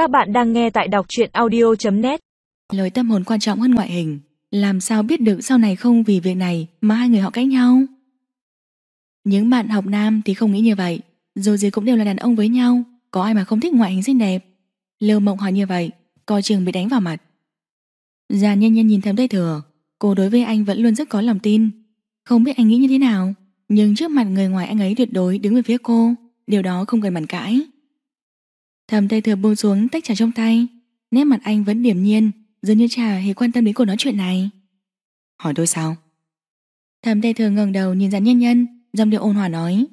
Các bạn đang nghe tại đọc truyện audio.net Lời tâm hồn quan trọng hơn ngoại hình. Làm sao biết được sau này không vì việc này Mà hai người họ cãi nhau? Những bạn học nam thì không nghĩ như vậy. Dù gì cũng đều là đàn ông với nhau. Có ai mà không thích ngoại hình xinh đẹp? Lưu Mộng hỏi như vậy, Coi chừng bị đánh vào mặt. Già nhân nhân nhìn thêm đây thừa. Cô đối với anh vẫn luôn rất có lòng tin. Không biết anh nghĩ như thế nào, Nhưng trước mặt người ngoài anh ấy tuyệt đối đứng về phía cô. Điều đó không cần bàn cãi. Thầm tây thừa buông xuống tách trà trong tay. Nét mặt anh vẫn điềm nhiên Dường như trà hề quan tâm đến cuộc nói chuyện này. Hỏi tôi sao? Thầm tây thừa ngẩng đầu nhìn dàn nhân nhân Dòng điệu ôn hòa nói.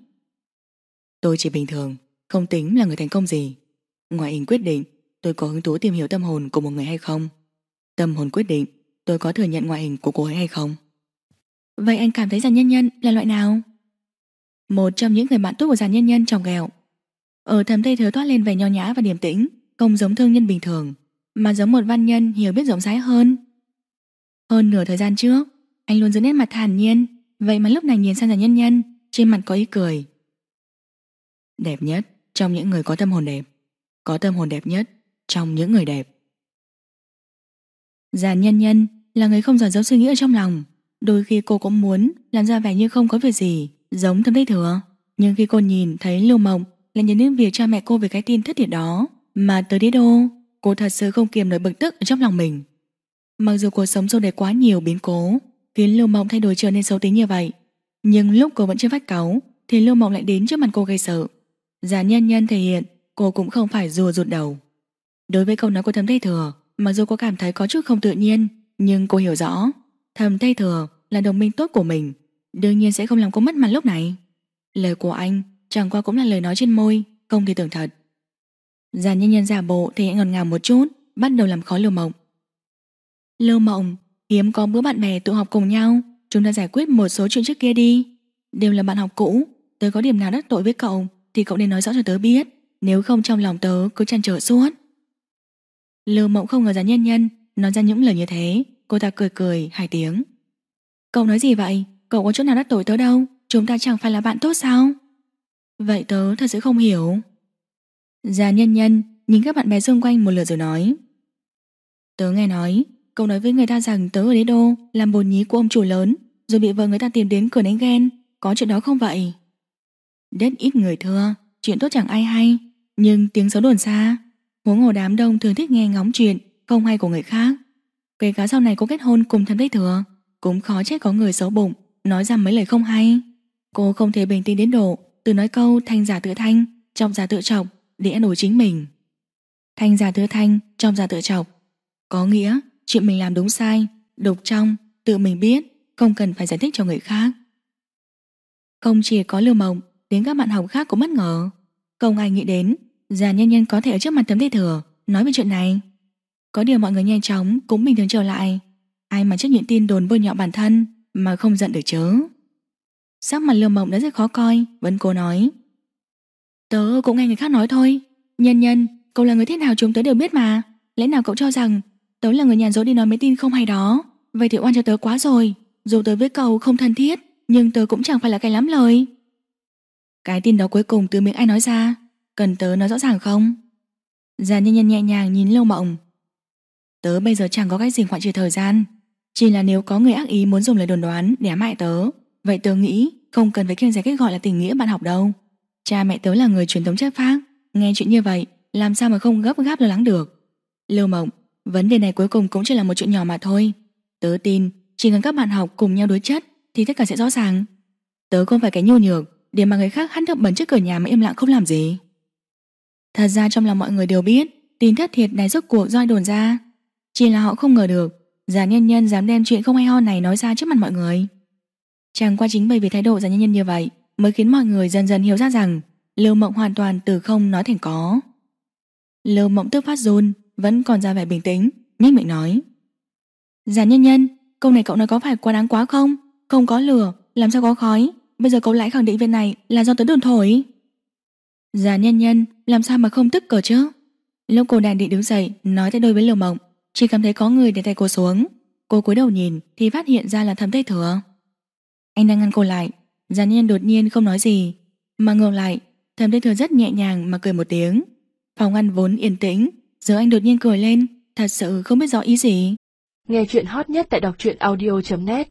Tôi chỉ bình thường Không tính là người thành công gì. Ngoài hình quyết định tôi có hứng thú tìm hiểu tâm hồn của một người hay không? Tâm hồn quyết định tôi có thừa nhận ngoại hình của cô ấy hay không? Vậy anh cảm thấy giàn nhân nhân là loại nào? Một trong những người bạn tốt của giàn nhân nhân trồng ghẹo ở thầm tây thừa thoát lên vẻ nho nhã và điềm tĩnh, Không giống thương nhân bình thường, Mà giống một văn nhân hiểu biết rộng rãi hơn. Hơn nửa thời gian trước, Anh luôn giữ nét mặt thản nhiên, Vậy mà lúc này nhìn sang giả nhân nhân, Trên mặt có ý cười. Đẹp nhất trong những người có tâm hồn đẹp, Có tâm hồn đẹp nhất trong những người đẹp. Già nhân nhân là người không giỏi giấu suy nghĩ ở trong lòng, Đôi khi cô cũng muốn làm ra vẻ như không có việc gì Giống thâm tây thừa, Nhưng khi cô nhìn thấy lưu mộng là nhớ đến việc cha mẹ cô về cái tin thất thiệt đó. Mà tới đế đô Cô thật sự không kiềm nổi bực tức trong lòng mình. Mặc dù cuộc sống xô đầy quá nhiều biến cố Khiến lưu mộng thay đổi trở nên xấu tính như vậy, Nhưng lúc cô vẫn chưa phát cáu, Thì lưu mộng lại đến trước mặt cô gây sợ. Giả nhân nhân thể hiện, Cô cũng không phải rùa rụt đầu. Đối với câu nói của thầm tây thừa, Mặc dù cô cảm thấy có chút không tự nhiên, Nhưng cô hiểu rõ, Thầm tây thừa là đồng minh tốt của mình, Đương nhiên sẽ không làm cô mất mặt lúc này. Lời của anh chẳng qua cũng là lời nói trên môi, Không thì tưởng thật. Già nhân nhân giả bộ thì ngọt ngào một chút, Bắt đầu làm khó Lưu Mộng. Lưu Mộng, Hiếm có bữa bạn bè tụ họp cùng nhau, Chúng ta giải quyết một số chuyện trước kia đi. Đều là bạn học cũ, Tớ có điểm nào đắc tội với cậu Thì cậu nên nói rõ cho tớ biết, Nếu không trong lòng tớ cứ chăn trở suốt. Lưu Mộng không ngờ già nhân nhân Nói ra những lời như thế, Cô ta cười cười, hai tiếng. Cậu nói gì vậy? Cậu có chỗ nào đắc tội tớ đâu? Chúng ta chẳng phải là bạn tốt sao? Vậy tớ thật sự không hiểu. Già nhân nhân, nhìn các bạn bè xung quanh một lượt rồi nói. Tớ nghe nói, Cậu nói với người ta rằng tớ ở đế đô, Làm bồn nhí của ông chủ lớn, Rồi bị vợ người ta tìm đến cửa đánh ghen. Có chuyện đó không vậy? Rất ít người thưa, Chuyện tốt chẳng ai hay, Nhưng tiếng xấu đồn xa. Huống hồ đám đông thường thích nghe ngóng chuyện, Không hay của người khác. Kể cả sau này có kết hôn cùng thầm đích thừa, Cũng khó trách có người xấu bụng, Nói ra mấy lời không hay. Cô không thể bình tĩnh đến độ từ nói câu thanh giả tự thanh, Trong giả tự trọng để ăn ủi chính mình. Thanh giả tự thanh, Trong giả tự trọng Có nghĩa, chuyện mình làm đúng sai Đục trong, tự mình biết, Không cần phải giải thích cho người khác. Không chỉ có lưu mộng, Đến các bạn học khác cũng bất ngờ. Không ai nghĩ đến, Già nhân nhân có thể ở trước mặt tấm thi thừa, Nói về chuyện này. Có điều mọi người nhanh chóng cũng bình thường trở lại. Ai mà chấp nhận tin đồn bôi nhọ bản thân Mà không giận được chớ? Sắc mặt lương mộng đã rất khó coi Vẫn cố nói. Tớ cũng nghe người khác nói thôi. Nhân nhân, cậu là người thế nào chúng tớ đều biết mà. Lẽ nào cậu cho rằng Tớ là người nhàn rỗi đi nói mấy tin không hay đó? Vậy thì oan cho tớ quá rồi. Dù tớ với cậu không thân thiết Nhưng tớ cũng chẳng phải là cái lắm lời. Cái tin đó cuối cùng từ miệng ai nói ra? Cần tớ nói rõ ràng không? Già nhân nhân nhẹ nhàng nhìn lâu mộng. Tớ bây giờ chẳng có cách gì ngoại trừ thời gian. Chỉ là nếu có người ác ý muốn dùng lời đồn đoán để ám hại tớ Vậy tớ nghĩ không cần phải kiêng dè cách gọi là tình nghĩa bạn học đâu. Cha mẹ tớ là người truyền thống chất phác. Nghe chuyện như vậy, Làm sao mà không gấp gáp lo lắng được? Lưu mộng, Vấn đề này cuối cùng cũng chỉ là một chuyện nhỏ mà thôi. Tớ tin, Chỉ cần các bạn học cùng nhau đối chất Thì tất cả sẽ rõ ràng. Tớ không phải cái nhu nhược, Để mà người khác hắt được bẩn trước cửa nhà mà im lặng không làm gì. Thật ra trong lòng mọi người đều biết, Tin thất thiệt này rốt cuộc doi đồn ra. Chỉ là họ không ngờ được, Già nhân nhân dám đem chuyện không hay ho này nói ra trước mặt mọi người. Chẳng qua chính bởi vì thái độ già nhân nhân như vậy Mới khiến mọi người dần dần hiểu ra rằng Lưu Mộng hoàn toàn từ không nói thành có. Lưu Mộng tức phát run Vẫn còn ra vẻ bình tĩnh Nhách miệng nói. Già nhân nhân, câu này cậu nói có phải quá đáng quá không? Không có lửa, làm sao có khói? Bây giờ cậu lại khẳng định việc này là do tớ đồn thổi. Già nhân nhân Làm sao mà không tức cờ chứ? Lúc cô đàn định đứng dậy Nói tay đôi với Lưu Mộng Chỉ cảm thấy có người để tay cô xuống. Cô cúi đầu nhìn thì phát hiện ra là thầm tây thừa anh đang ngăn cô lại. Giàn nhân đột nhiên không nói gì, Mà ngược lại Thầm tây thừa rất nhẹ nhàng mà cười một tiếng. Phòng ăn vốn yên tĩnh, Giờ anh đột nhiên cười lên, Thật sự không biết rõ ý gì. Nghe chuyện hot nhất tại đọc truyện audio.net